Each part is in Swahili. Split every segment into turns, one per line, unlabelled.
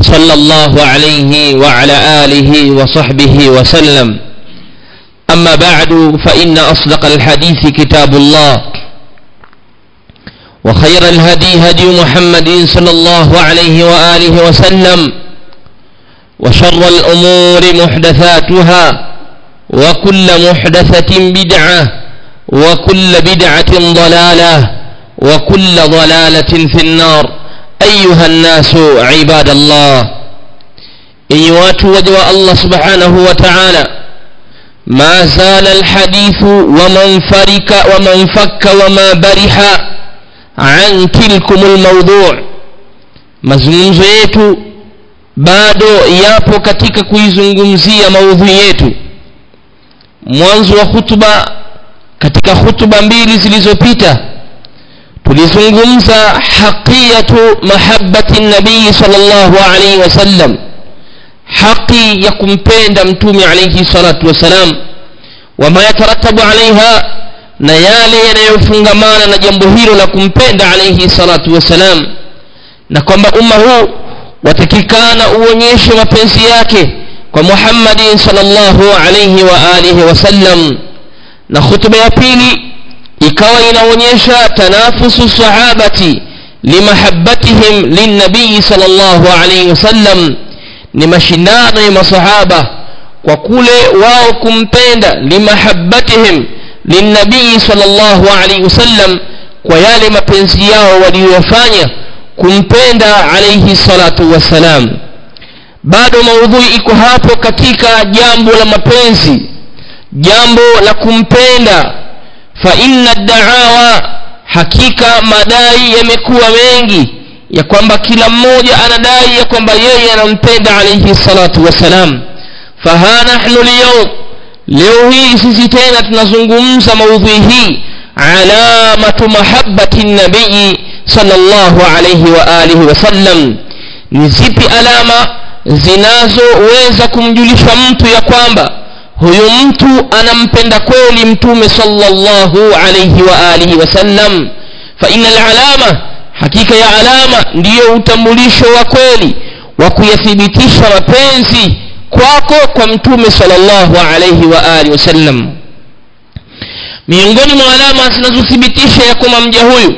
صلى الله عليه وعلى آله وصحبه وسلم. أما بعد فإن أصدق الحديث كتاب الله وخير الهدي هدي محمد صلى الله عليه وآله وسلم وشر الأمور محدثاتها وكل محدثة بدعة وكل بدعة ضلالة وكل ضلالة في النار. أيها الناس عباد الله إيوات وجوى الله سبحانه وتعالى ما زال الحديث ومن فرك ومن فك وما برح عن تلكم الموضوع mazungumzo yetu bado yapo katika kuizungumzia maudhui yetu mwanzo wa hutuba katika hutuba mbili zilizopita tulizungumza haqiyatu mahabbati nabii sallallahu alaihi wasallam haki ya kumpenda mtume alaihi salatu wasalam wama yataratabu alaiha na yale yanayofungamana na jambo hilo la kumpenda alaihi salatu wasalam na kwamba umma huu watakikana uonyeshe mapenzi yake kwa muhammadin sallallahu alaihi wa alihi wasallam na khutba ya pili ikawa inaonyesha tanafusu sahabati limahabbatihim linnabii sallallahu alayhi wasallam ni mashindano ya masahaba kwa kule wao kumpenda limahabbatihim linnabii sallallahu alayhi wasallam kwa yale mapenzi yao waliyofanya kumpenda alayhi salatu wasalam bado maudhui iko hapo katika jambo la mapenzi jambo la kumpenda fa inna daawa hakika madai yamekuwa mengi ya kwamba kila mmoja anadai ya kwamba yeye anampenda alayhi salatu wassalam. Faha nahnu liyawm leo hii sisi tena tunazungumza maudhui hii alamatu mahabbati nabii sallallahu alayhi wa alihi wasallam. Ni zipi alama zinazoweza kumjulisha mtu ya kwamba huyu mtu anampenda kweli mtume sallallahu alayhi wa alihi wasallam fa innal alama hakika ya alama ndiyo utambulisho wa kweli wa kuyathibitisha mapenzi kwako kwa mtume sallallahu alayhi wa alihi wasallam miongoni mwa alama zinazothibitisha ya kwamba mja huyu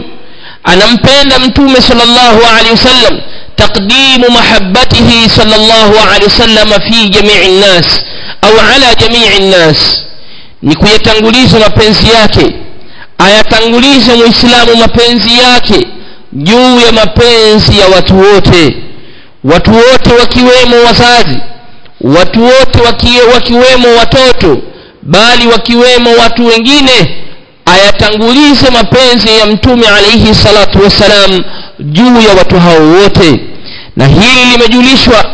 anampenda mtume sallallahu alayhi wasallam taqdimu mahabbatihi sallallahu alayhi wasallam fi jami'i nnas au ala jami'i nnas ni kuyatanguliza mapenzi yake ayatangulize muislamu mapenzi yake juu ya mapenzi ya watu wote watu wote wakiwemo wazazi watu wote wakiwemo watoto bali wakiwemo watu wengine ayatangulize mapenzi ya mtume alaihi salatu wassalam juu ya watu hao wote. Na hili limejulishwa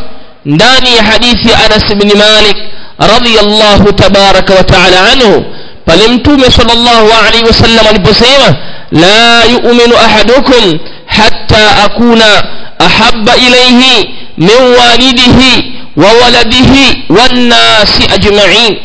ndani ya hadithi ya anas bni malik radiyallahu tabaraka wa taala anhu. Pale mtume sallallahu alaihi wasallam aliposema la yu'minu ahadukum hatta akuna ahabba ilayhi min walidihi wa waladihi wan nasi ajma'in.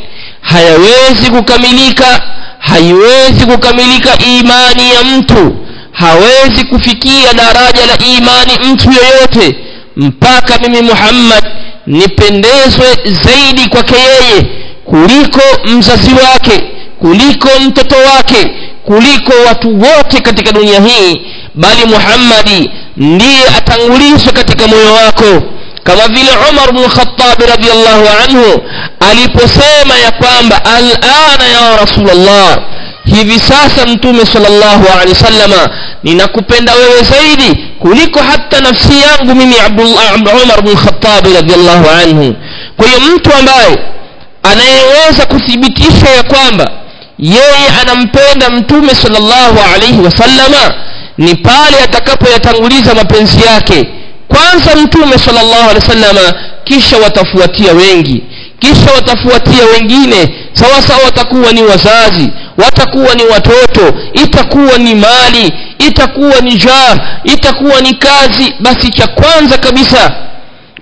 Hayawezi kukamilika haiwezi kukamilika imani ya mtu. Hawezi kufikia daraja la imani mtu yoyote. Mpaka mimi Muhammad nipendezwe zaidi kwake yeye kuliko mzazi wake kuliko mtoto wake kuliko watu wote katika dunia hii bali Muhammadi ndiye atangulizwe katika moyo wako. Kama vile Umar bin Khattab radhiyallahu anhu aliposema ya kwamba al-ana ya Rasulullah hivi sasa mtume sallallahu alaihi wasallama ninakupenda wewe zaidi kuliko hata nafsi yangu mimi Abdullah Umar bin Khattab radhiyallahu anhu. Kwa hiyo mtu ambaye anayeweza kuthibitisha ya kwamba yeye anampenda mtume sallallahu alaihi wasallama ni pale atakapoyatanguliza mapenzi yake. Kwanza mtume sallallahu alaihi wasallama kisha watafuatia wengi. Kisha watafuatia wengine sawa sawa watakuwa ni wazazi watakuwa ni watoto itakuwa ni mali itakuwa ni jaa itakuwa ni kazi basi cha kwanza kabisa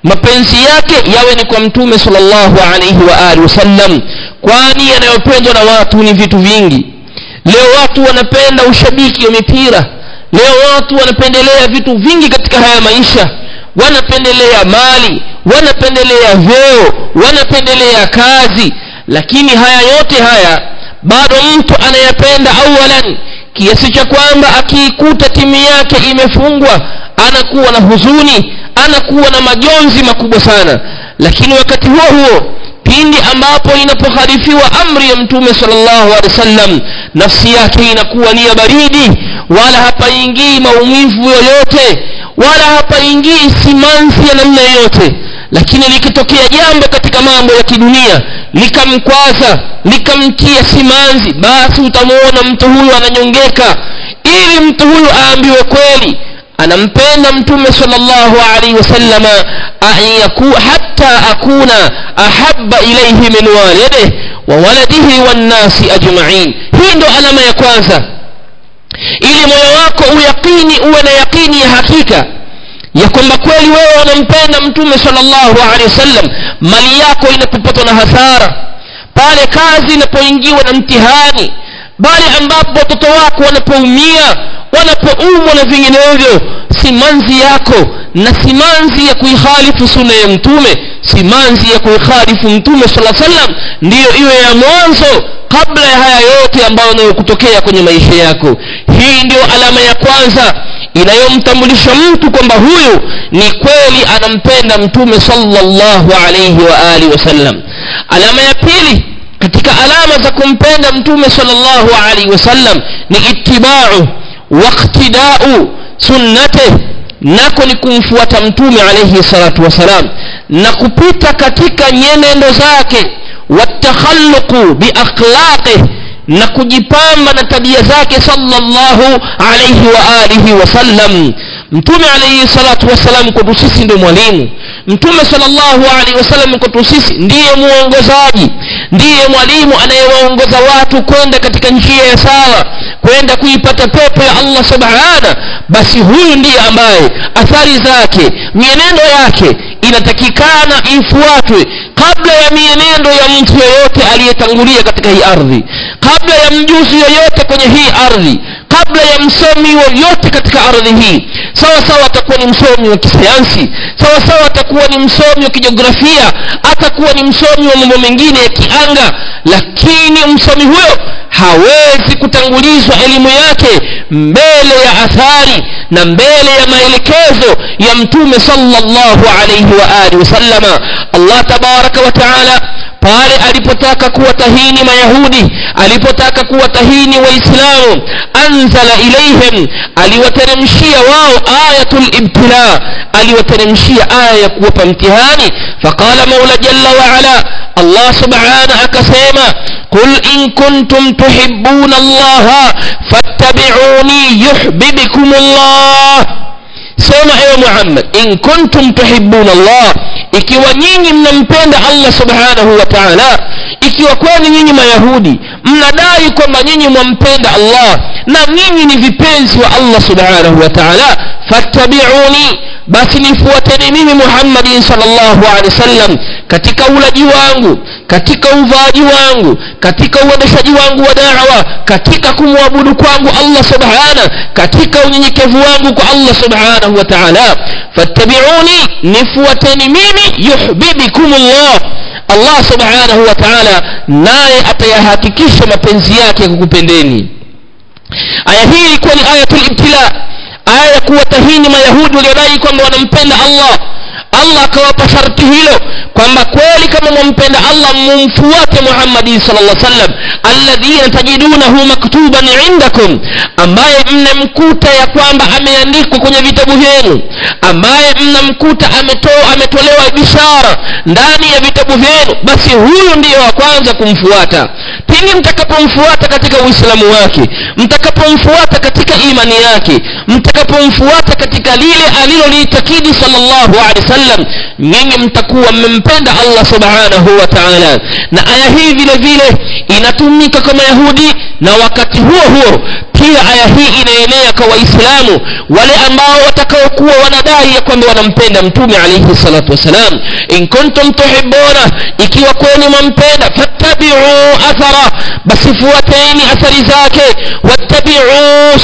mapenzi yake yawe ni kwa mtume sallallahu alaihi wa alihi wasallam kwani yanayopendwa na watu ni vitu vingi. Leo watu wanapenda ushabiki wa mipira leo watu wanapendelea vitu vingi katika haya maisha. Wanapendelea mali wanapendelea vyeo wanapendelea kazi lakini haya yote haya bado mtu anayependa awalan kiasi cha kwamba akiikuta timu yake imefungwa anakuwa na huzuni anakuwa na majonzi makubwa sana. Lakini wakati huo huo pindi ambapo inapoharifiwa amri ya mtume sallallahu alaihi wasallam nafsi yake inakuwa ni ya baridi wala hapaingii maumivu yoyote wala hapaingii simanzi ya namna yoyote lakini likitokea jambo katika mambo ya kidunia likamkwaza likamtia simanzi basi utamuona mtu huyu ananyongeka. Ili mtu huyu aambiwe kweli anampenda mtume sallallahu alaihi wasallama hatta akuna ahabba ilayhi min walidih wa waladihi wannasi ajma'in. Hii ndo alama ya kwanza. Ili moyo wako uyaqini uwe na yaqini ya hakika ya kwamba kweli wewe unampenda mtume sallallahu alaihi wasallam mali yako inapopatwa na hasara pale kazi inapoingiwa na mtihani bali ambapo watoto wako wanapoumia wanapoumwa na vinginevyo simanzi yako na simanzi ya kuihalifu sunna ya mtume simanzi ya kuihalifu mtume sala sallam ndiyo iwe ya mwanzo kabla ya haya yote ambayo yanayokutokea kwenye maisha yako. Hii ndiyo alama ya kwanza inayomtambulisha mtu kwamba huyu ni kweli anampenda mtume sallallahu alayhi wa alihi wasallam alama ya pili katika alama za kumpenda mtume sallallahu alayhi wasallam ni ittiba'u waqtida'u sunnate nako ni kumfuata mtume alayhi salatu wasalam na kupita katika nyenendo zake watakhalluqu biakhlaqih na kujipamba na tabia zake sallallahu alayhi wa alihi wasallam mtume alayhi salatu wassalam kwetu sisi ndio mwalimu. Mtume sallallahu alaihi wasallam kwetu sisi ndiye muongozaji ndiye mwalimu anayewaongoza watu kwenda katika njia ya sawa kwenda kuipata pepo ya allah subhana basi huyu ndiye ambaye athari zake mienendo yake inatakikana ifuatwe kabla ya mienendo ya mtu yeyote aliyetangulia katika hii ardhi kabla ya mjuzi yoyote kwenye hii ardhi kabla ya msomi yoyote katika ardhi hii sawa sawa atakuwa ni msomi wa kisayansi sawa sawa atakuwa ni msomi wa kijiografia atakuwa ni msomi wa mambo mengine ya kianga lakini msomi huyo hawezi kutangulizwa elimu yake mbele ya athari na mbele ya maelekezo ya mtume sallallahu alayhi wa alihi wasallama allah tabaraka wa taala pale alipotaka kuwatahini mayahudi alipotaka kuwatahini waislamu anzala ilaihim aliwateremshia wao ayatul ibtila aliwateremshia aya ya kuwapa mtihani. Faqala maula jalla waala allah subhana akasema قل إن كنتم تحبون الله فاتبعوني يحببكم الله. سوما يا محمد إن كنتم تحبون الله إكي ونيني من المبند الله سبحانه وتعالى إكي وكواني نيني ما يهودي من دايك ونيني من الله نيني نفي بينس الله سبحانه وتعالى فاتبعوني بس نفوتني محمد صلى الله عليه وسلم katika ulaji wangu. Katika uvaaji wangu katika uendeshaji wangu wa dawa katika kumwabudu kwangu allah subhana katika unyenyekevu wangu kwa allah subhanahu wa taala. Fattabiuni nifuateni mimi yuhbibikum llah allah subhanahu wa taala naye atayahakikisha mapenzi yake kukupendeni aya hii ilikuwa ni ayatul ibtila aya ya kuwatahini mayahudi waliodai kwamba wanampenda allah. Allah akawapa sharti hilo kwamba kweli kama mwampenda allah mumfuate muhammadin sal llah sallam alladhina tajidunahu maktuban indakum ambaye mnamkuta ya kwamba ameandikwa kwenye vitabu vyenu ambaye mnamkuta ametoa ametolewa bishara ndani ya vitabu vyenu basi huyu ndiyo wa kwanza kumfuata pindi mtakapomfuata katika uislamu wake mtakapomfuata katika imani yake mtakapomfuata katika lile aliloliitakidi sallallahu alaihi wasallam nyinyi mtakuwa mmempenda allah subhanahu wa taala. Na aya hii vile vile inatumika kwa mayahudi na wakati huo huo pia aya hii inaenea kwa waislamu wale ambao watakaokuwa wanadai ya kwamba wanampenda mtume alaihi salatu wasalam. In kuntum tuhibuna ikiwa kweli mwampenda fattabiu athara basi fuateni athari zake wattabiu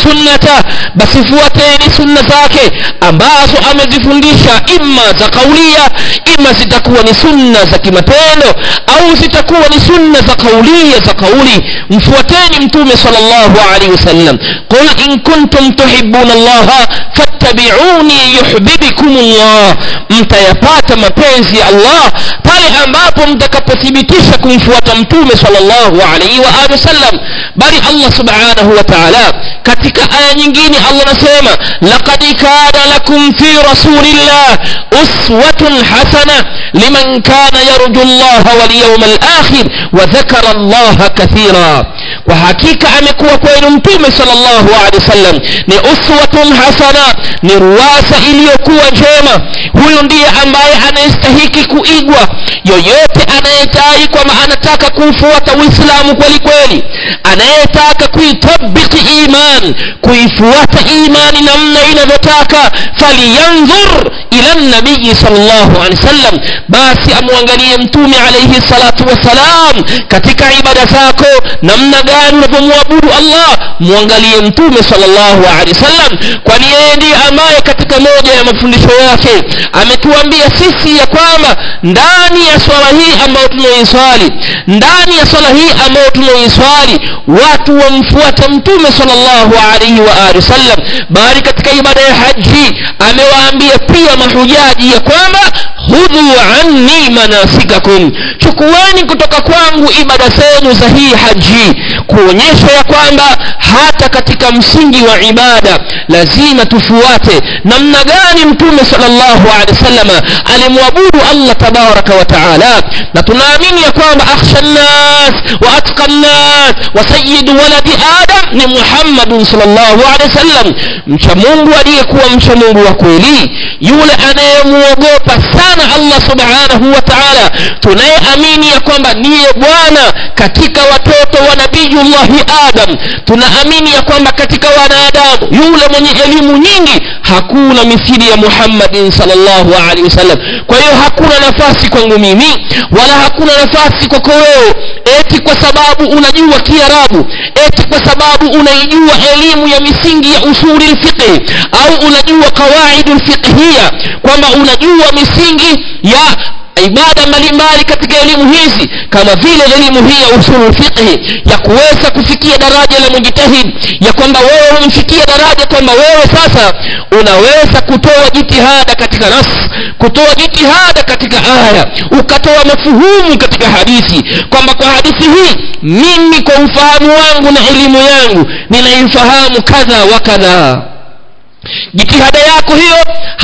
sunnata basi fuateni sunna zake ambazo amezifundisha imma za kaulia imma zitakuwa ni sunna za kimatendo au zitakuwa ni sunna za kaulia za kauli mfuateni mtume sallallahu alaihi wasallam qul in kuntum tuhibuna allaha fattabi'uni yuhibbukum allah mtayapata mapenzi ya allah pale ambapo mtakapothibitisha kumfuata mtume sallallahu alaihi wa alihi wasallam bali allah subhanahu wa ta'ala katika aya nyingine allah anasema laqad kana lakum fi rasulillah uswatun hasana liman kana yarju allah wal yawmal akhir wa dhakara allah kathira kwa hakika amekuwa kwenu mtume sallallahu alaihi wasallam ni uswatun hasana ni ruwasa iliyokuwa njema huyu ndiye ambaye anayestahiki kuigwa yoyote anayedai kwamba anataka kuufuata uislamu kweli kweli anayetaka kuitabiki iman kuifuata imani namna inavyotaka falyanzur ila nabii sallallahu alaihi wasallam. Basi amwangalie mtume alaihi salatu wassalam katika ibada zako namna gani unavyomwabudu allah mwangalie mtume sallallahu alaihi wasallam kwani yeye ndiye ambaye katika moja ya mafundisho yake ametuambia sisi ya kwamba ndani ya swala hii ambayo tunaoiswali ndani ya swala hii ambayo tunaoiswali watu wamfuata mtume sallallahu alaihi wa alihi wasallam. Bali katika ibada ya haji amewaambia pia mahujaji ya kwamba hudhu anni manasikakum. Chukueni kutoka kwangu ibada zenu za hii haji kuonyesha ya kwamba hata katika msingi wa ibada lazima tufuate namna gani mtume sallallahu alaihi wasallam alimwabudu allah tabaraka wa taala na tunaamini ya kwamba akhsha nnas wa atqa nnas wa sayyidu waladi adam ni muhammadun sallallahu alaihi wasallam. Mcha mungu aliyekuwa mcha mungu wa kweli yule anayemuogopa sana allah subhanahu wa taala. Tunayeamini ya kwamba niye bwana katika watoto wa nabiyullahi adam. Tunaamini ya kwamba katika wanadamu yule mwenye elimu nyingi hakuna misiri ya muhammadin salllahu alaihi wasallam kwa hiyo hakuna nafasi kwangu mimi wala hakuna nafasi kwako wewe eti kwa sababu unajua kiarabu eti kwa sababu unaijua elimu ya misingi ya usuli lfiqhi au unajua qawaidu lfiqhiya kwamba unajua misingi ya ibada mbalimbali katika elimu hizi kama vile elimu hii ya usulu fiqhi ya kuweza kufikia daraja la mujtahid ya kwamba wewe umfikia daraja kwamba wewe sasa unaweza kutoa jitihada katika nas kutoa jitihada katika aya ukatoa mafuhumu katika hadithi kwamba kwa hadithi hii mimi kwa ufahamu wangu na elimu yangu ninaifahamu kadha wa kadhaa jitihada yako hiyo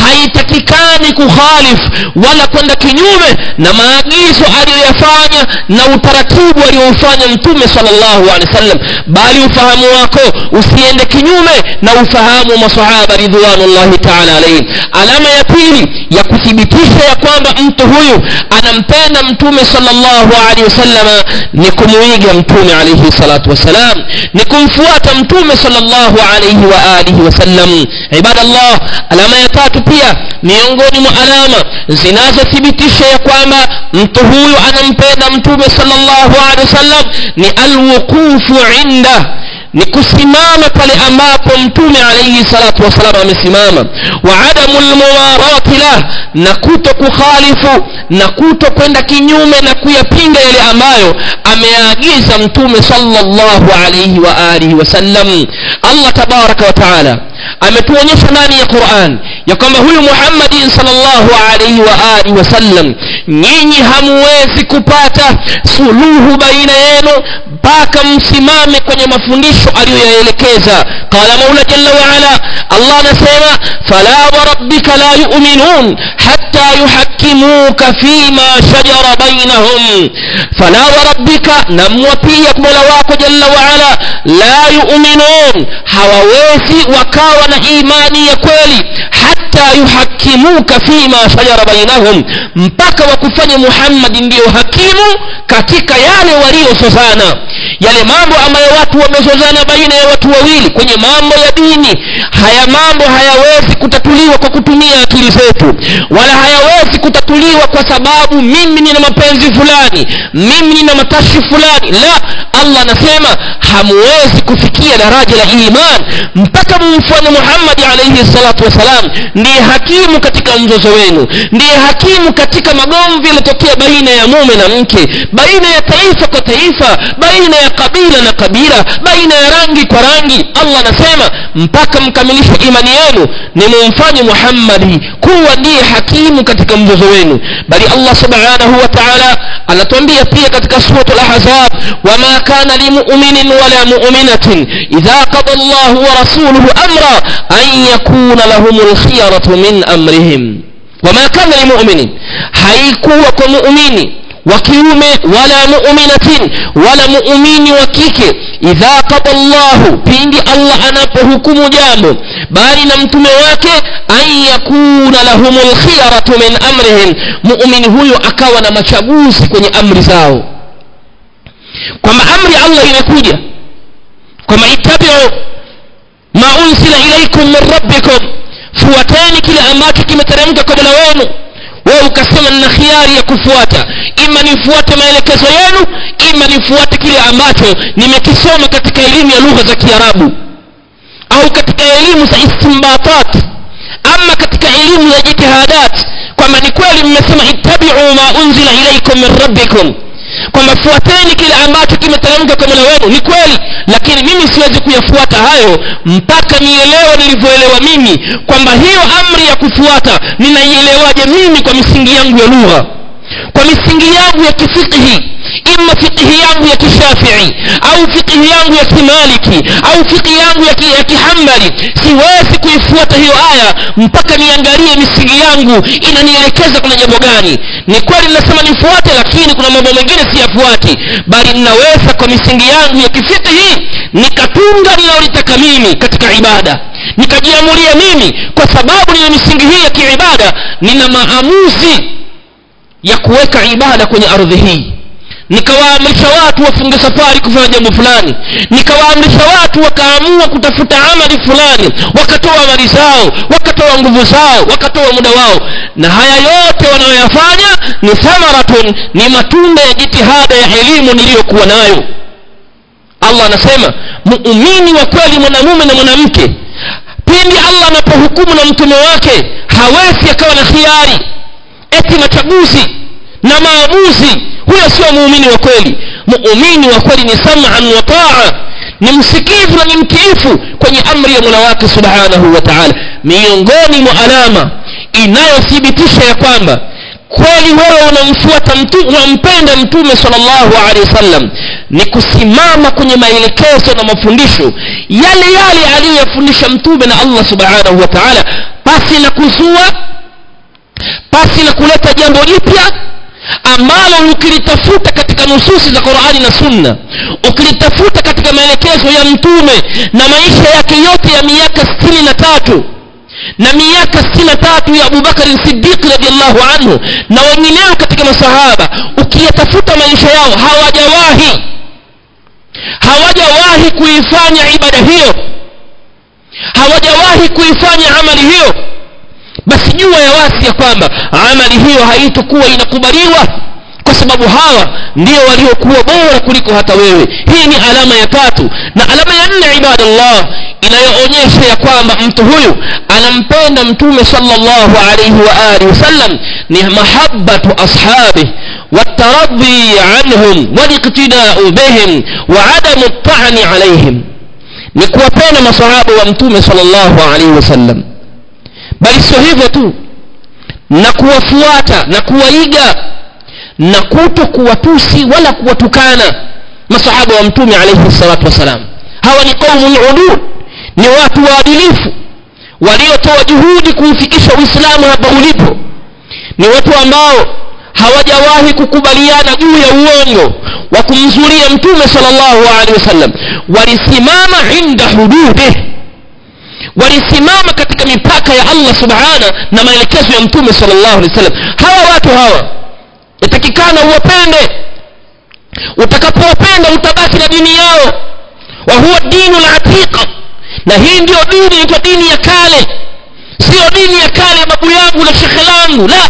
haitakikani kukhalifu wala kwenda kinyume na maagizo aliyoyafanya na utaratibu aliyoufanya mtume salllahu alehi wasallam. Bali ufahamu wako usiende kinyume na ufahamu wa masahaba ridwanullahi taala alaihim alama ya pili ya kuthibitisha ya kwamba mtu huyu anampenda mtume salllahu alehi wasallama ni kumuiga mtume alaihi salatu wassalam ni kumfuata mtume salllahu alaihi wa alihi wasallam ibadallah alama ya tatu pia miongoni mwa alama zinazothibitisha ya kwamba mtu huyu anampenda mtume sallallahu alaihi wasallam ni alwuqufu inda ni kusimama pale ambapo mtume alaihi salatu wasalam amesimama. Wa adamu lmuwarati lah na kuto kukhalifu na kuto kwenda kinyume na kuyapinga yale ambayo ameagiza mtume salllahu alaihi wa alihi wasallam. Allah tabaraka wa taala ametuonyesha ndani ya quran ya kwamba huyu muhammadin salllahu alaihi wa alihi wasallam nyinyi hamuwezi kupata suluhu baina yenu mpaka msimame kwenye mafundisho aliyoyaelekeza قال مولى جل وعلا الله نسينا فلا وربك لا يؤمنون حتى يحكموك فيما شجر بينهم. فلا وربك نم نموتيك ملواك جل وعلا لا يؤمنون. حواويسي وكاون إيماني يكولي حتى يحكموك فيما شجر بينهم. مبكى وكفني محمد بيحكمو كتك يعني وريو سوزانا yale mambo ambayo watu wamezozana baina ya watu wawili kwenye mambo ya dini haya mambo hayawezi kutatuliwa kwa kutumia akili zetu wala hayawezi kutatuliwa kwa sababu mimi nina mapenzi fulani mimi nina matashi fulani. La allah anasema hamuwezi kufikia daraja la iman mpaka mumfanye muhammadi alaihi salatu wassalam. Ndiye hakimu katika mzozo wenu. Ndiye hakimu katika magomvi yaliyotokea baina ya mume na mke baina ya taifa kwa taifa baina ya kabila na kabila baina ya rangi kwa rangi. Allah anasema mpaka mkamilishe imani yenu ni mumfanye muhammadi kuwa ndiye hakimu katika mzozo wenu. Bali allah subhanahu wa taala anatuambia pia katika surat lahzab wama kana limuminin wala muminatin idha qada llahu wa rasuluhu amra an yakuna lahum lkhiyaratu min amrihim wama kana limuminin haikuwa kwa muumini wa kiume wala muminatin wala muumini wa kike idha qada llahu pindi allah anapohukumu jambo bali na mtume wake an yakuna lahum lkhiyaratu min amrihim muumini huyo akawa na machaguzi kwenye amri zao. Kwamba amri allah imekuja kwamba ittabiu ma ilaikum min rabbikum fuateni kile ambacho kimeteremka kwa mola wenu wewe ukasema nina khiari ya kufuata ima nifuate maelekezo yenu ima nifuate kile ambacho nimekisoma katika elimu ya lugha za kiarabu au katika elimu za istimbatat ama katika elimu ya jitihadat kwamba ni kweli mmesema ittabiu ma unzila ilaikum min rabbikum kwamba fuateni kile ambacho kimeteremka kwa mola wenu. Ni kweli lakini mimi siwezi kuyafuata hayo mpaka nielewe nilivyoelewa mimi kwamba hiyo amri ya kufuata ninaielewaje mimi kwa misingi yangu ya lugha. Kwa misingi yangu ya kifiqhi ima fikhi yangu ya kishafii au fikhi yangu ya kimaliki au fikhi yangu ya, ya kihambali siwezi kuifuata hiyo aya mpaka niangalie misingi yangu inanielekeza kuna jambo gani ni kweli ninasema nifuate lakini kuna mambo mengine siyafuati. Bali ninaweza kwa misingi yangu ya kifiti hii nikatunga ninalolitaka mimi katika ibada. Nikajiamulia mimi kwa sababu nina misingi hii ya kiibada nina maamuzi ya kuweka ibada kwenye ardhi hii nikawaamrisha watu wafunge safari kufanya jambo fulani. Nikawaamrisha watu wakaamua kutafuta amali fulani. Wakatoa mali zao wakatoa nguvu zao wakatoa muda wao. Na haya yote wanayoyafanya ni thamaratun ni matunda ya jitihada ya elimu niliyokuwa nayo. Allah anasema muumini wa kweli mwanamume na mwanamke pindi allah anapohukumu na mtume wake hawezi akawa na khiari eti machaguzi na maamuzi huyo sio muumini wa kweli. Muumini wa kweli ni sam'an wa taa. Ni msikivu na ni mtiifu kwenye amri ya mola wake subhanahu wa taala. Miongoni mwa alama inayothibitisha ya kwamba kweli wewe unamfuata unampenda mtume sallallahu alehi wasallam ni kusimama kwenye maelekezo na mafundisho. Yale yale aliyoyafundisha mtume na allah subhanahu wa taala pasi na kuzua pasi na kuleta jambo jipya ambalo ukilitafuta katika nususi za qurani na sunna ukilitafuta katika maelekezo ya mtume na maisha yake yote ya miaka na tatu na miaka tatu ya abubakari Siddiq radiallahu anhu na wengineo katika masahaba ukiyatafuta maisha yao hawajawahi hawajawahi kuifanya ibada hiyo hawajawahi kuifanya amali hiyo basi jua ya wasi ya kwamba amali hiyo haitokuwa inakubaliwa kwa sababu hawa ndio waliokuwa bora kuliko hata wewe hii ni alama ya tatu na alama ya nne ibadallah inayoonyesha ya kwamba mtu huyu anampenda mtume sallallahu alaihi wa alihi wasallam ni mahabbatu ashabih والترضي عنهم والاقتداء بهم وعدم الطعن عليهم نكوapenda masahaba wa mtume sallallahu alaihi wasallam bali sio hivyo tu. Na kuwafuata na kuwaiga na kuto kuwatusi wala kuwatukana masahaba wa mtume alayhi salatu wasalam. Hawa ni qaumun udud ni watu waadilifu waliotoa juhudi kuufikisha uislamu hapa ulipo. Ni watu ambao hawajawahi kukubaliana juu ya uongo wa kumzulia mtume sallallahu alaihi wasallam. Walisimama inda hududih walisimama katika mipaka ya allah subhana na maelekezo ya mtume salllahu alehi wasallam. Hawa watu hawa yatakikana uwapende. Utakapowapenda utabaki na dini yao. Wa huwa dinu latiqa na hii ndio dini inaitwa dini ya kale. Siyo dini ya kale ya babu yangu na shekhe langu la.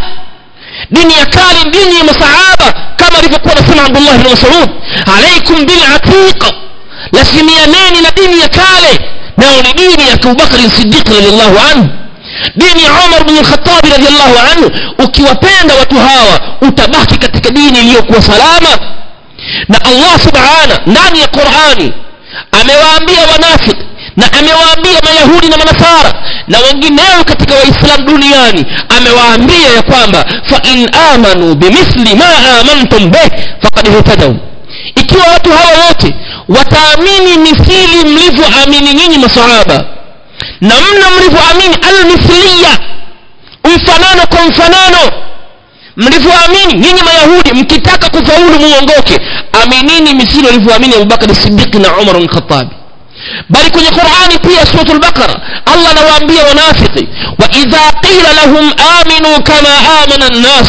Dini ya kale dini ya masahaba kama alivyokuwa nasema abdullah bni masud alaikum bilatiqa. Lazimianeni na dini ya kale نعم، ناو لدين أبو بكر الصديق رضي الله عنه؟ دين عمر بن الخطاب رضي الله عنه؟ وكيو بيند وتهاوى وتبحكي كتك دين اليوك وسلامة. نا الله سبحانه نعم ناني القرآن أمي وأمي ونافق نا أمي وأمي ما يهودي نما نصارى. نا ونجي كتك وإسلام دنياني. أمي وأمي يا قوامة فإن آمنوا بمثل ما آمنتم به فقد اهتدوا. إكيو أتهاوى وتهاوى wataamini mithili mlivyoamini nyinyi masahaba. Na mna mlivyoamini almithliya mfanano kwa mfanano. Mlivyoamini nyinyi mayahudi mkitaka kufaulu muongoke. Aminini mithili walivyoamini abubakari sidiki na umar lkhatabi bali kwenye qurani pia surat lbaqara allah anawaambia wanafiki waidha qila lahum aminu kama amana nnas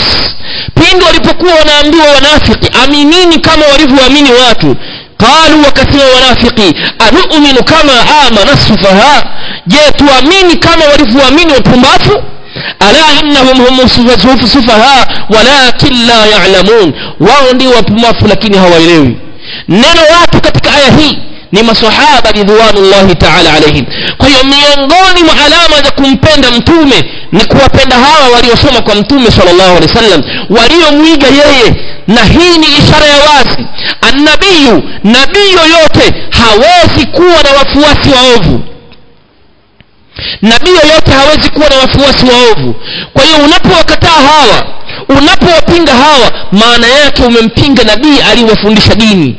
pindi walipokuwa wanaambiwa wanafiki aminini kama walivyoamini watu qalu wakasema wanafiki anuminu kama amana sufaha je tuamini kama walivyoamini wapumbafu ala innahum hum sufaha walakin la yalamun. Wao ndio wapumbafu lakini hawaelewi. Neno watu katika aya hii ni masahaba ridwanullahi taala alaihim kwa hiyo miongoni mwa alama za kumpenda mtume ni kuwapenda hawa waliosoma kwa mtume salllahu alehi wasallam waliomwiga yeye. Na hii ni ishara ya wazi annabiyu nabii yoyote hawezi kuwa na wafuasi waovu. Nabii yoyote hawezi kuwa na wafuasi waovu. Kwa hiyo unapowakataa hawa unapowapinga hawa maana yake umempinga nabii aliyewafundisha dini.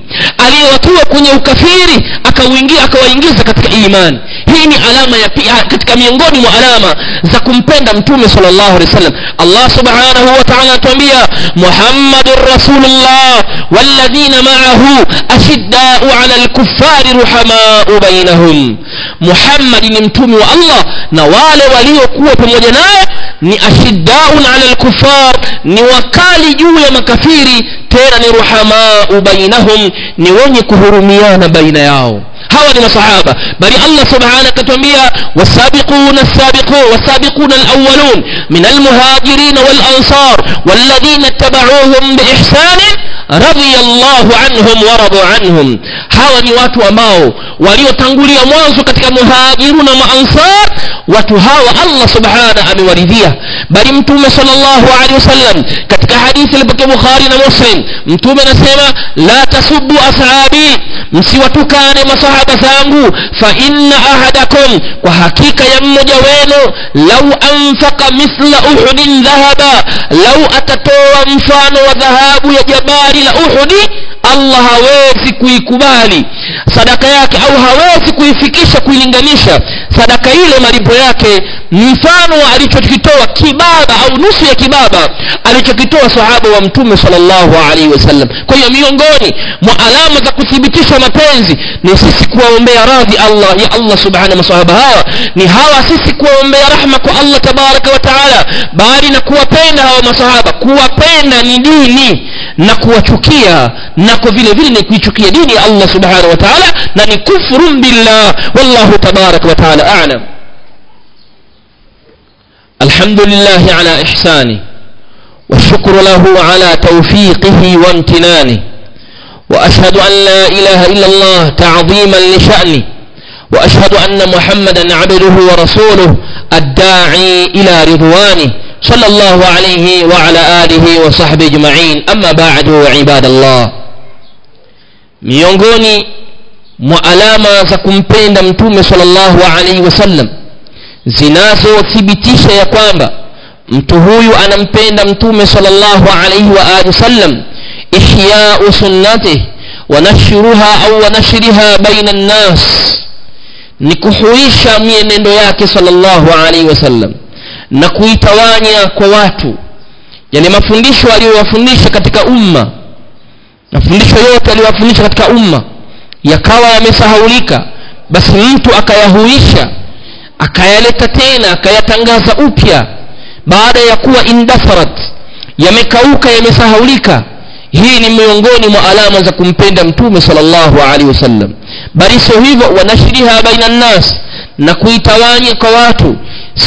Aliyewatoa kwenye ukafiri akauingia akawaingiza katika imani. Hii ni alama ya pia katika miongoni mwa alama za kumpenda mtume sallallahu alaihi wasallam. Allah subhanahu wa taala anatuambia muhammadun rasulullah walladhina maahu ashiddau ala lkufari ruhamau bainahum muhammadi ni mtume wa allah na wale waliokuwa pamoja naye ni ashiddaun ala lkufar ni wakali juu ya makafiri tena ni ruhamau bainahum ni wenye kuhurumiana baina yao hawa ni masahaba bali allah subhanahu akatuambia wasabiquna sabiqun wasabiquna alawwalun min almuhajirin walansar walladhina ittabauhum biihsanin radhiya llahu anhum waradu anhum hawa ni watu ambao waliotangulia mwanzo katika muhajiruna maansar watu hawa allah subhana amewaridhia. Bali mtume sallallahu alaihi wasallam katika hadithi ilipokea bukhari na muslim mtume anasema la tasubu ashabi msiwatukane masahaba zangu fa inna ahadakum kwa hakika ya mmoja wenu lau anfaka mithla uhudin dhahaba lau atatoa mfano wa dhahabu ya jabali la uhudi allah hawezi kuikubali. Sadaka yake au hawezi kuifikisha kuilinganisha sadaka ile malipo yake mfano alichokitoa kibaba au nusu ya kibaba alichokitoa sahaba wa mtume salllahu alaihi wasallam. Kwa hiyo miongoni mwa alama za kuthibitisha mapenzi ni sisi kuwaombea radhi allah ya allah subhana masahaba hawa. Ni hawa sisi kuwaombea rahma kwa allah tabaraka wa taala bali na kuwapenda hawa masahaba kuwapenda ni dini na kuwachukia nako vile vile ni kuichukia dini ya allah subhanahu wa taala na ni kufrun billah wallahu tabaraka wa taala alam الحمد لله على إحسانه والشكر له على توفيقه وامتنانه وأشهد أن لا إله إلا الله تعظيما لشأنه وأشهد أن محمدا عبده ورسوله الداعي إلى رضوانه صلى الله عليه وعلى آله وصحبه أجمعين. أما بعد عباد الله miongoni mwa alama za kumpenda mtume sallallahu alaihi wasallam zinazothibitisha ya kwamba mtu huyu anampenda mtume sallallahu alaihi wa alihi wasallam ihyau sunnatih wa nashruha au wa nashriha baina nnas ni kuhuisha mienendo yake sallallahu alaihi wasallam na kuitawanya kwa watu. Yale mafundisho aliyowafundisha katika umma mafundisho yote aliyowafundisha katika umma yakawa yamesahaulika basi mtu akayahuisha akayaleta tena akayatangaza upya. Baada ya kuwa indafarat yamekauka yamesahaulika. Hii ni miongoni mwa alama za kumpenda mtume sallallahu alaihi wasallam. Bali sio hivyo wanashiriha baina nnas na kuitawanya kwa watu.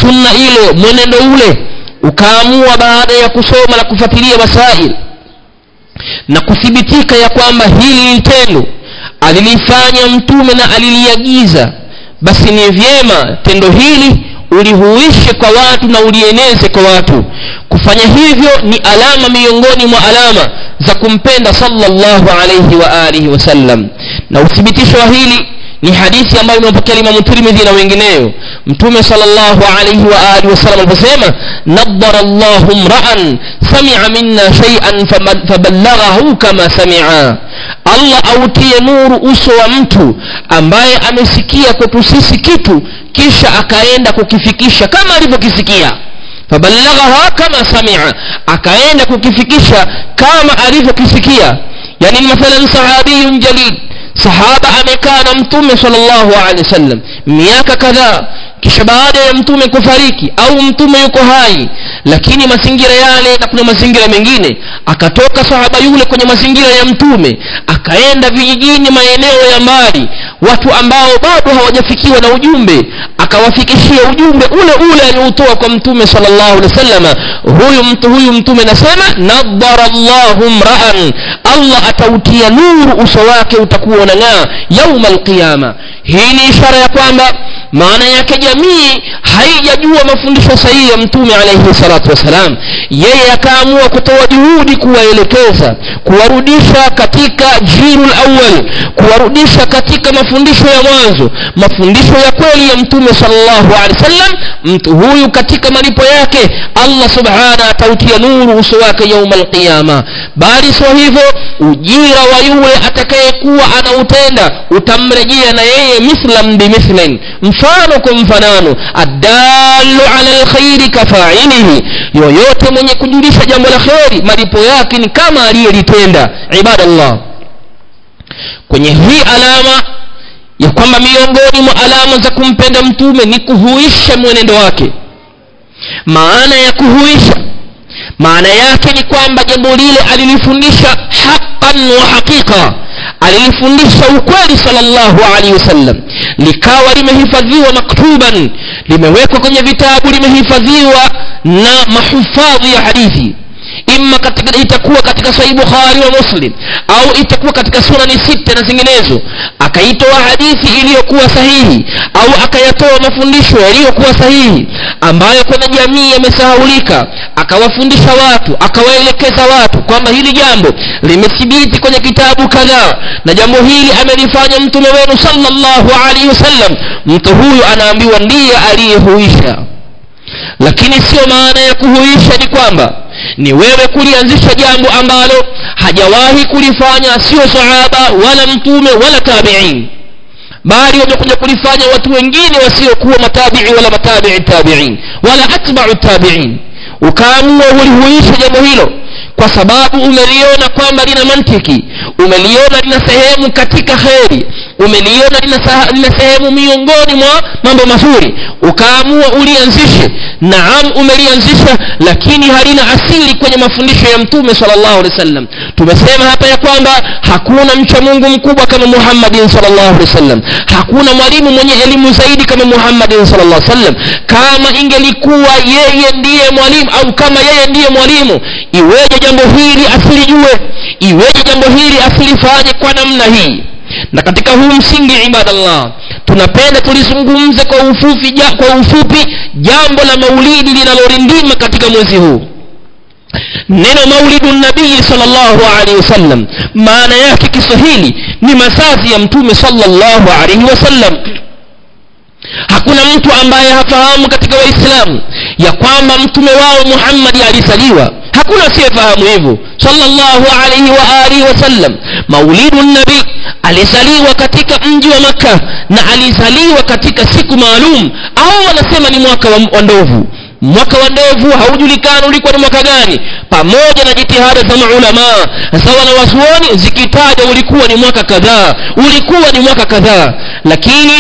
Sunna ile mwenendo ule ukaamua baada ya kusoma na kufuatilia masail na kuthibitika ya kwamba hili ni tendo alilifanya mtume na aliliagiza. Basi ni vyema tendo hili ulihuishe kwa watu na ulieneze kwa watu. Kufanya hivyo ni alama miongoni mwa alama za kumpenda sallallahu alayhi wa alihi wasallam na uthibitisho wa hili ni hadithi ambayo imepokea Imam Tirmidhi na wengineo. Mtume sallallahu alayhi wa alihi wasallam aliposema nadhara Allahu mra'an sami'a minna shay'an faballaghahu kama sami'a. Allah autie nuru uso wa mtu ambaye amesikia kwetu sisi kitu kisha akaenda kukifikisha kama alivyokisikia. Faballaghaha kama sami'a. Akaenda kukifikisha kama alivyokisikia. Yani mathalan sahabiyun jalil sahaba amekaa na mtume sallallahu alaihi wasallam miaka kadhaa kisha baada ya mtume kufariki au mtume yuko hai lakini mazingira yale na kuna mazingira mengine akatoka sahaba yule kwenye mazingira ya mtume akaenda vijijini maeneo ya mbali watu ambao bado hawajafikiwa na ujumbe akawafikishia ujumbe ule ule aliotoa kwa mtume sallallahu alaihi wasallam huyu mtu huyu mtume nasema nadhara Allahu mra'an Allah atautia nuru uso wake utakuwa unang'aa yauma alqiyama. Hii ni ishara ya kwamba maana yake jamii haijajua mafundisho sahihi ya mtume alayhi salatu wasalam yeye akaamua kutoa juhudi kuwaelekeza kuwarudisha katika jirul awwal kuwarudisha katika mafundisho ya mwanzo mafundisho ya kweli ya mtume sallallahu alaihi wasallam. Mtu huyu katika malipo yake Allah subhana atautia nuru uso wake yauma القيامه bali sio hivyo ujira wa yule atakayekuwa anautenda utamrejea na yeye mithlan bimithlin mfano kwa mfanano adallu ala alkhairi kafailihi yoyote mwenye kujulisha jambo la kheri malipo yake ni kama aliyelitenda ibadallah. Kwenye hii alama ya kwamba miongoni mwa alama za kumpenda mtume ni kuhuisha mwenendo wake. Maana ya kuhuisha maana yake ni kwamba jambo lile alilifundisha haqqan wa haqiqa alilifundisha ukweli sallallahu alaihi wasallam. Likawa limehifadhiwa maktuban limewekwa kwenye vitabu limehifadhiwa na mahufadhi ya hadithi imma katika itakuwa katika sahih bukhari wa muslim au itakuwa katika sunani sita na zinginezo. Akaitoa hadithi iliyokuwa sahihi au akayatoa mafundisho yaliyokuwa sahihi ambayo kwenye jamii yamesahaulika akawafundisha watu akawaelekeza watu kwamba hili jambo limethibiti kwenye kitabu kadhaa na jambo hili amelifanya mtume wenu sallallahu alaihi wasallam. Mtu huyu anaambiwa ndiye aliyehuisha. Lakini sio maana ya kuhuisha ni kwamba ni wewe kulianzisha jambo ambalo hajawahi kulifanya sio sahaba wala mtume wala tabiin. Bali wamekuja kulifanya watu wengine wasiokuwa matabii wala matabii tabiin wala atbau tabiin. Ukaamua ulihuisha jambo hilo kwa sababu umeliona kwamba lina mantiki umeliona lina sehemu katika kheri umeliona nina sehemu miongoni mwa mambo mazuri. Ukaamua ulianzishe. Naam umelianzisha lakini halina asili kwenye mafundisho ya mtume sallallahu alaihi wasallam. Tumesema hapa ya kwamba hakuna mcha mungu mkubwa kama muhammadin sallallahu alaihi wasallam. Hakuna mwalimu mwenye elimu zaidi kama muhammadin sallallahu alaihi wasallam. Kama ingelikuwa yeye ndiye mwalimu au kama yeye ndiye mwalimu iweje jambo hili asilijue? Iweje jambo hili asilifanye kwa namna hii na katika huu msingi ibadallah tunapenda tulizungumze kwa ufupi ja, kwa ufupi jambo la maulidi linalorindima katika mwezi huu. Neno maulidu nabii sallallahu alaihi wasallam maana yake kiswahili ni mazazi ya mtume sallallahu alaihi wasallam. Hakuna mtu ambaye hafahamu katika waislamu ya kwamba mtume wao muhammadi alizaliwa. Hakuna asiyefahamu hivyo sallallahu alaihi wa alihi wasallam. Maulidu nabii alizaliwa katika mji wa maka na alizaliwa katika siku maalum au wanasema ni mwaka wa, ndovu. Mwaka wa ndovu haujulikani ulikuwa ni mwaka gani. Pamoja na jitihada za maulamaa sawa na wasuoni zikitaja ulikuwa ni mwaka kadhaa ulikuwa ni mwaka kadhaa. Lakini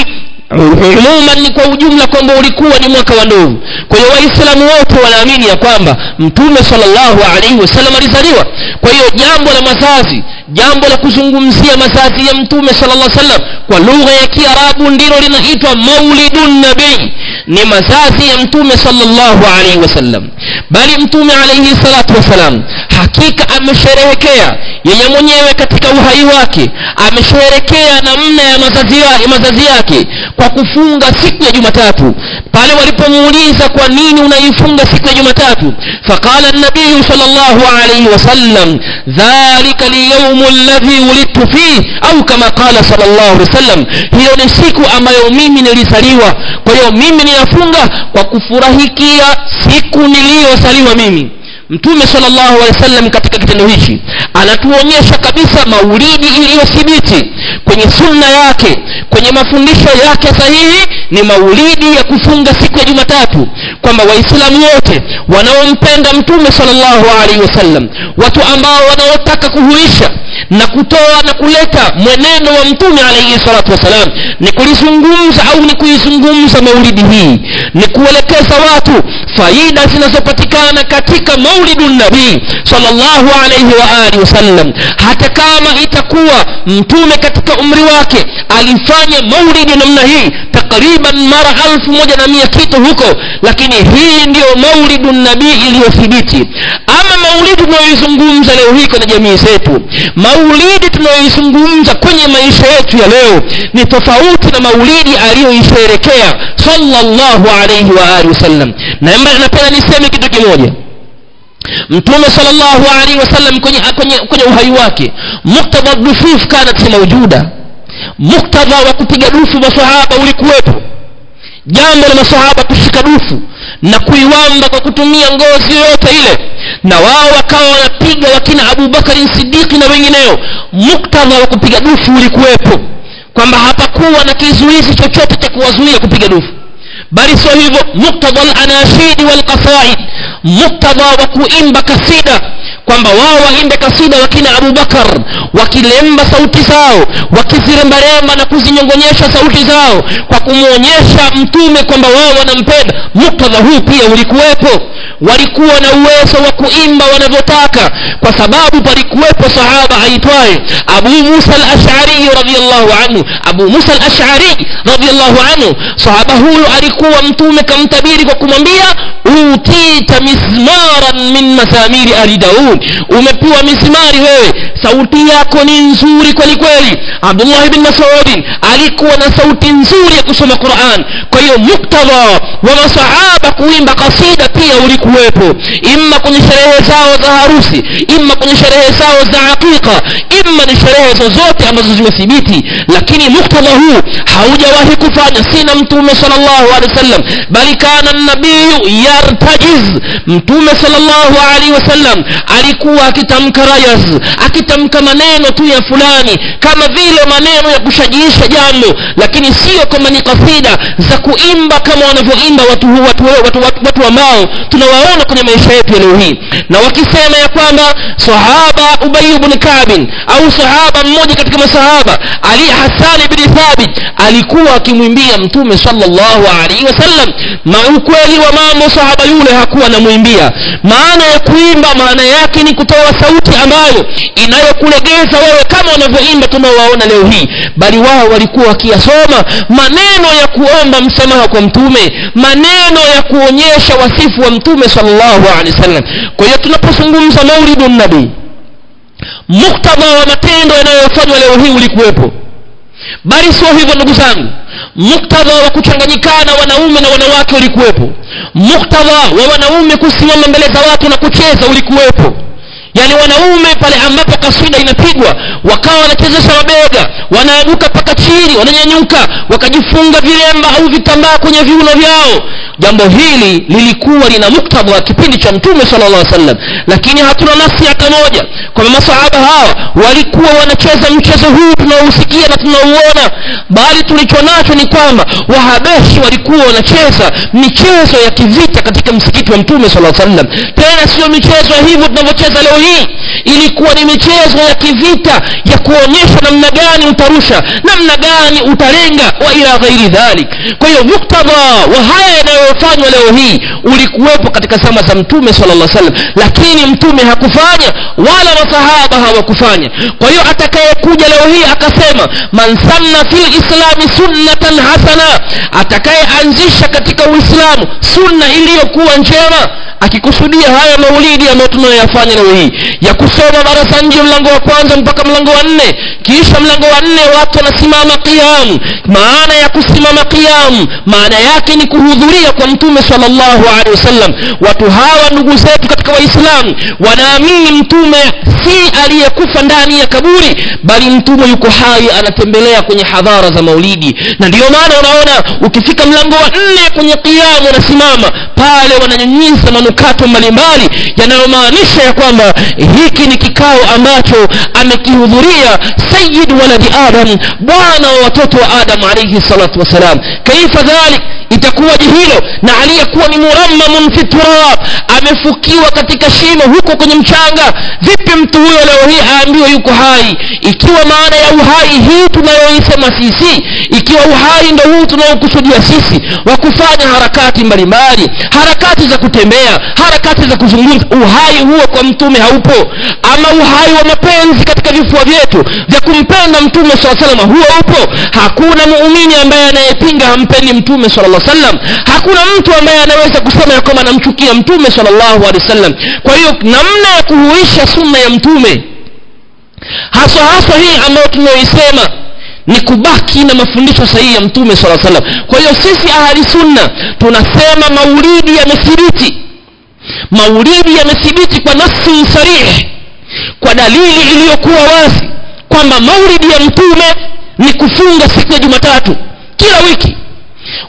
umuman ni kwa ujumla kwamba ulikuwa ni mwaka wa ndovu. Kwa hiyo waislamu wote wanaamini ya kwamba mtume salllahu alaihi wasallam alizaliwa. Kwa hiyo jambo la mazazi jambo la kuzungumzia mazazi ya mtume sala llah sallam kwa lugha ya kiarabu ndilo linaitwa maulidun nabii ni mazazi ya mtume sallallahu alaihi wasallam. Bali mtume alaihi salatu wasalam hakika amesherehekea. Yeye mwenyewe katika uhai wake amesherehekea namna ya mazazi, ya, mazazi yake kwa kufunga siku ya jumatatu. Pale walipomuuliza kwa nini unaifunga siku ya jumatatu? Faqala nabiyu sal llahu alaihi wasallam dhalika lyaumu alladhi ulidtu fih au kama qala sallallahu alaihi wasallam hiyo ni siku ambayo mimi nilizaliwa. Kwa hiyo mimi ninafunga kwa kufurahikia siku niliyosaliwa mimi. Mtume sallallahu alaihi wasallam katika kitendo hichi anatuonyesha kabisa maulidi iliyothibiti. Kwenye sunna yake kwenye mafundisho yake sahihi ni maulidi ya kufunga siku ya jumatatu kwamba waislamu wote wanaompenda mtume salllahu alaihi wasallam watu ambao wanaotaka kuhuisha na kutoa na kuleta mwenendo wa mtume alaihi salatu wassalam ni kulizungumza au ni kuizungumza maulidi hii ni kuelekeza watu faida zinazopatikana katika maulidu nabii salllahu alaihi waalihi wasallam. Hata kama itakuwa mtume katika umri wake alifanya maulidi namna hii takriban mara alfu moja na mia kitu huko lakini hii ndiyo maulidu nabii iliyothibiti. Ama maulidi tunayoizungumza leo hii kwenye jamii zetu maulidi tunayoizungumza kwenye maisha yetu ya leo ni tofauti na maulidi aliyoisherekea sallallahu alaihi waalihi wasallam. Na napenda niseme kitu kimoja. Mtume salllahu alaihi wasallam kwenye, kwenye, kwenye uhai wake muktadha dufuf kanat maujuda muktadha wa kupiga dufu masahaba ulikuwepo. Jambo la masahaba kushika dufu na kuiwamba kwa kutumia ngozi yoyote ile. Na wao wakawa wanapiga wakina abubakarin sidiki na wengineo. Muktadha wa kupiga dufu ulikuwepo. Kwamba hapakuwa na kizuizi chochote cha kuwazuia kupiga dufu. Bali sio hivyo muktadha lanashidi walqasaid. Muktadha wa kuimba kasida kwamba wao waimbe kasida wakina abubakar wakilemba sauti zao wakizirembaremba na kuzinyongonyesha sauti zao kwa kumwonyesha mtume kwamba wao wanampenda. Muktadha huu pia ulikuwepo walikuwa na uwezo wa kuimba wanavyotaka kwa sababu palikuwepo sahaba aitwaye abu musa al-ash'ari radhiyallahu anhu. Abu musa al-ash'ari radhiyallahu anhu sahaba huyo alikuwa mtume kamtabiri kwa kumwambia utita mismaran min masamiri ali daud. Umepewa mismari wewe sauti yako ni nzuri kweli kweli. Abdullah ibn mas'ud alikuwa na sauti nzuri ya kusoma quran. Kwa hiyo muktadha wa masahaba kuimba kasida pia ulikuwepo imma kwenye sherehe zao za harusi imma kwenye sherehe zao za aqiqa imma ni sherehe zozote ambazo zimethibiti lakini muktadha huu haujawahi kufanya sina mtume sallallahu alaihi wasallam bali kana nabiyu yartajiz. Mtume sallallahu alaihi wasallam alikuwa akitamka rayaz akitamka maneno tu ya fulani kama vile maneno ya kushajiisha jambo lakini sio kwamba ni kasida za kuimba kama wanavyoimba watu, watu, watu, watu, watu ambao tunawaona kwenye maisha yetu leo hii. Na wakisema ya kwamba sahaba ubayi bni kabin au sahaba mmoja katika masahaba ali hasani bni thabit alikuwa akimwimbia mtume sallallahu alaihi wasallam na ukweli wa mambo sahaba yule hakuwa anamwimbia. Maana ya kuimba maana yake ni kutoa sauti ambayo inayokulegeza wewe kama wanavyoimba tunaowaona leo hii. Bali wao walikuwa wakiyasoma maneno ya kuomba msamaha kwa mtume maneno ya kuonyesha wasifu wa mtume sallallahu alaihi wasallam kwa hiyo tunapozungumza maulidu nabii muktadha wa matendo yanayofanywa leo hii ulikuwepo. Bali sio hivyo ndugu zangu. Muktadha wa kuchanganyikana wanaume na wanawake ulikuwepo. Muktadha wa wanaume kusimama mbele za watu na kucheza ulikuwepo yaani wanaume pale ambapo kaswida inapigwa wakawa wanachezesha mabega wanaaduka mpaka chini wananyanyuka wakajifunga vilemba au vitambaa kwenye viuno vyao. Jambo hili lilikuwa lina muktadha wa kipindi cha mtume sallallahu alaihi wasallam. Lakini hatuna nafsi hata moja. Kwamba masahaba hawa walikuwa wanacheza mchezo huu tunaousikia na tunauona. Bali tulicho nacho ni kwamba wahabeshi walikuwa wanacheza michezo ya kivita katika msikiti wa mtume alaihi wasallam. Tena sio michezo hivyo tunavyocheza leo hii ilikuwa ni michezo ya kivita ya kuonyesha namna gani utarusha namna gani utalenga wa ila ghairi dhalik. Kwa hiyo muktadha wa haya yanayofanywa leo hii ulikuwepo katika zama za mtume sallallahu alaihi wasallam lakini mtume hakufanya wala masahaba hawakufanya. Kwa hiyo atakayekuja leo hii akasema man sanna fil islami sunnatan hasana atakayeanzisha katika uislamu sunna iliyokuwa njema akikusudia haya maulidi ambayo tunayoyafanya leo hii ya kusoma darasa nje mlango wa kwanza mpaka mlango wa nne. Kisha mlango wa nne watu wanasimama qiamu maana ya kusimama qiamu maana yake ni kuhudhuria kwa mtume sallallahu alaihi wasallam. Watu hawa ndugu zetu katika waislamu wanaamini mtume si aliyekufa ndani ya kaburi bali mtume yuko hai anatembelea kwenye hadhara za maulidi. Na ndiyo maana unaona ukifika mlango wa nne kwenye kiamu unasimama pale wananyunyiza manukato mbalimbali yanayomaanisha ya kwamba hiki ni kikao ambacho amekihudhuria sayid waladi adam bwana wa watoto wa adam alaihi salatu wassalam. Kaifa dhalik? Itakuwaje hilo? Na aliyekuwa ni murammamun fi turab amefukiwa katika shimo huko kwenye mchanga. Vipi mtu huyo leo hii aambiwe yuko hai? Ikiwa maana ya uhai hii tunayoisema sisi ikiwa uhai ndo huu tunaokusudia sisi wa kufanya harakati mbalimbali harakati za kutembea harakati za kuzungumza uhai huo kwa mtume haupo. Ama uhai wa mapenzi katika vifua vyetu vya kumpenda mtume saa salama huo upo? Hakuna muumini ambaye anayepinga hampendi mtume sallallahu salam hakuna mtu ambaye anaweza kusema ya kwamba anamchukia mtume sallallahu alaihi wasallam. Kwa hiyo namna ya kuhuisha sunna ya mtume haswa haswa hii ambayo tunayoisema ni kubaki na mafundisho sahihi ya mtume sala salam kwa hiyo sisi ahli sunna tunasema maulidi yamethibiti. Maulidi yamethibiti kwa nafsi sarihi kwa dalili iliyokuwa wazi kwamba maulidi ya mtume ni kufunga siku ya jumatatu kila wiki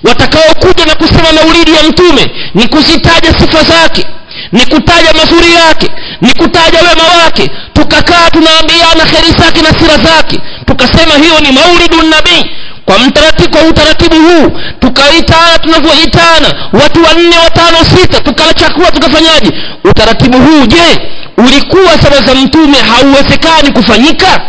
watakaokuja na kusema maulidi ya mtume ni kuzitaja sifa zake ni kutaja mazuri yake ni kutaja wema wake. Tukakaa tunaambiana kheri zake na sira zake tukasema hiyo ni maulidu nabii. Kwa mtaratibu kwa utaratibu huu tukaitana tunavyoitana watu wanne watano sita tukala chakula tukafanyaje? Utaratibu huu je ulikuwa sababu za mtume hauwezekani kufanyika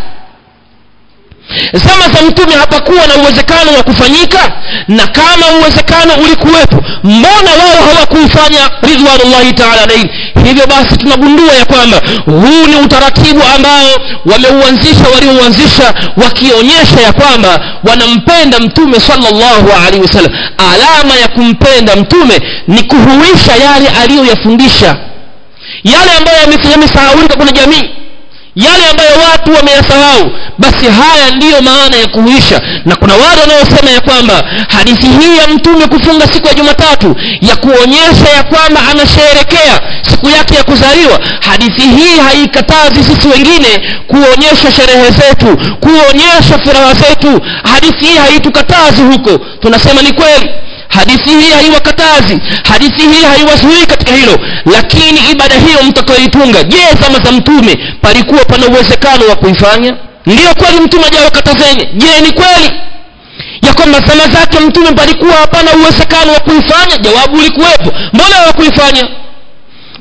zama za mtume hapakuwa na uwezekano wa kufanyika na kama uwezekano ulikuwepo mbona wao hawakuufanya? Ridwanullahi taala alaihim hivyo basi tunagundua ya kwamba huu ni utaratibu ambao wameuanzisha waliouanzisha wakionyesha ya kwamba wanampenda mtume sallallahu alaihi wasallam. Alama ya kumpenda mtume ni kuhuisha yale aliyoyafundisha. Yale ambayo yamesahaulika kwenye jamii yale ambayo watu wameyasahau basi haya ndiyo maana ya kuhuisha. Na kuna wale wanaosema ya kwamba hadithi hii ya mtume kufunga siku ya jumatatu ya kuonyesha ya kwamba anasherekea siku yake ya kuzaliwa hadithi hii haikatazi sisi wengine kuonyesha sherehe zetu kuonyesha furaha zetu. Hadithi hii haitukatazi huko. Tunasema ni kweli hadithi hii haiwakatazi. Hadithi hii haiwazuii katika hilo. Lakini ibada hiyo mtakayoitunga je zama za mtume palikuwa pana uwezekano wa kuifanya? Ndiyo kweli mtume ajawakatazeni je ni kweli ya kwamba zama zake mtume palikuwa hapana uwezekano wa kuifanya? Jawabu ulikuwepo mbona hawakuifanya?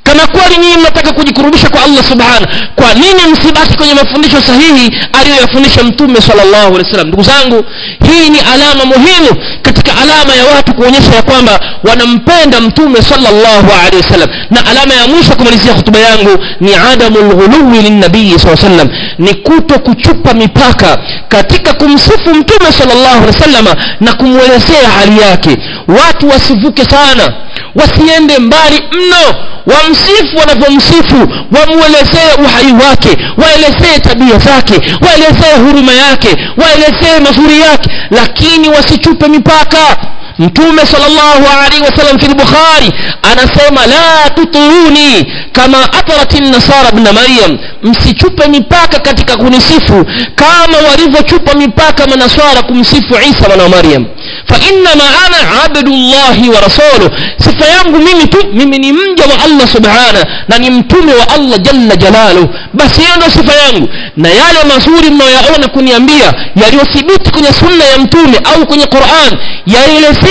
Kama kweli nyinyi mnataka kujikurubisha kwa allah subhana? Kwa nini msibaki kwenye mafundisho sahihi aliyoyafundisha mtume salllahu alehi wasallam? Ndugu zangu hii ni alama muhimu katika alama ya watu kuonyesha ya kwamba wanampenda mtume sallallahu alaihi wasallam na alama ya mwisho kumalizia hutuba yangu ni adamu lghuluwi linabii saa sallam. Ni kuto kuchupa mipaka katika kumsifu mtume sallallahu alaihi wasallam na kumwelezea hali yake. Watu wasivuke sana wasiende mbali mno wamsifu wanavyomsifu wamwelezee uhai wake waelezee tabia zake waelezee huruma yake waelezee mazuri yake. Lakini wasichupe mipaka mtume sallallahu alaihi wasallam fi bukhari anasema la tuturuni kama atarat nasara ibn maryam. Msichupe mipaka katika kunisifu kama walivyochupa mipaka manaswara kumsifu isa mwana wa maryam. Fa innama ana abdullahi wa rasuluh sifa yangu mimi tu mimi ni mja wa allah subhana na ni mtume wa allah jalla jalaluh basi hiyo ndio sifa yangu. Na yale mazuri mnayoyaona kuniambia yaliyothibiti kwenye sunna ya mtume au kwenye quran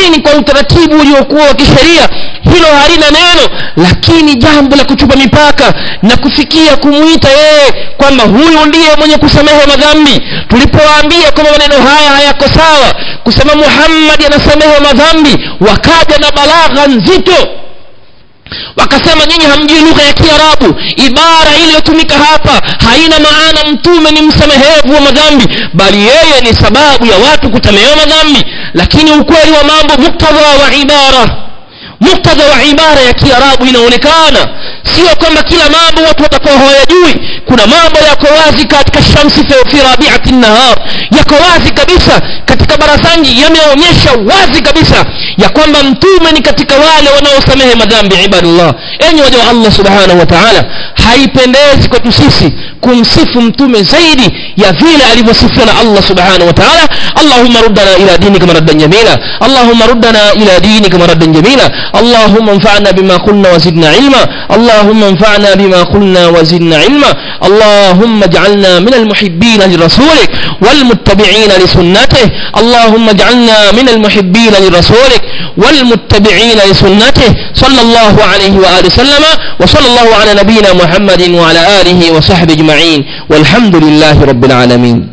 yaelezeni kwa utaratibu uliokuwa wa kisheria? Hilo halina neno lakini jambo la kuchupa mipaka na kufikia kumwita yeye kwamba huyu ndiye mwenye kusamehe madhambi. Tulipowaambia kwamba maneno haya hayako sawa kusema muhammadi anasamehe madhambi wakaja na balagha nzito. Wakasema nyinyi hamjui lugha ya kiarabu. Ibara iliyotumika hapa haina maana mtume ni msamehevu wa madhambi bali yeye ni sababu ya watu kusamehewa madhambi lakini ukweli wa mambo muktadha wa ibara muktadha wa ibara ya kiarabu inaonekana sio kwamba kila mambo watu watakuwa hawayajui. Kuna mambo yako wazi katika shamsi fi rabiati nahar yako wazi kabisa katika barasanji yameonyesha wazi kabisa ya kwamba mtume ni katika wale wanaosamehe madhambi ibadallah. Enyi waja wa allah subhanahu wa taala haipendezi kwetu sisi kumsifu mtume zaidi ya vile alivyosifiwa na allah subhanahu wa taala. Allahumma ruddana ila dinika maraddan jamila. Allahumma ruddana ila dinika maraddan jamila. Allahumma anfa'na bima qulna wa zidna ilma اللهم انفعنا بما قلنا وزدنا علما. اللهم اجعلنا من المحبين لرسولك والمتبعين لسنته. اللهم اجعلنا من المحبين لرسولك والمتبعين لسنته. صلى الله عليه وآله وسلم وصلى الله على نبينا محمد وعلى آله وصحبه أجمعين. والحمد لله رب العالمين.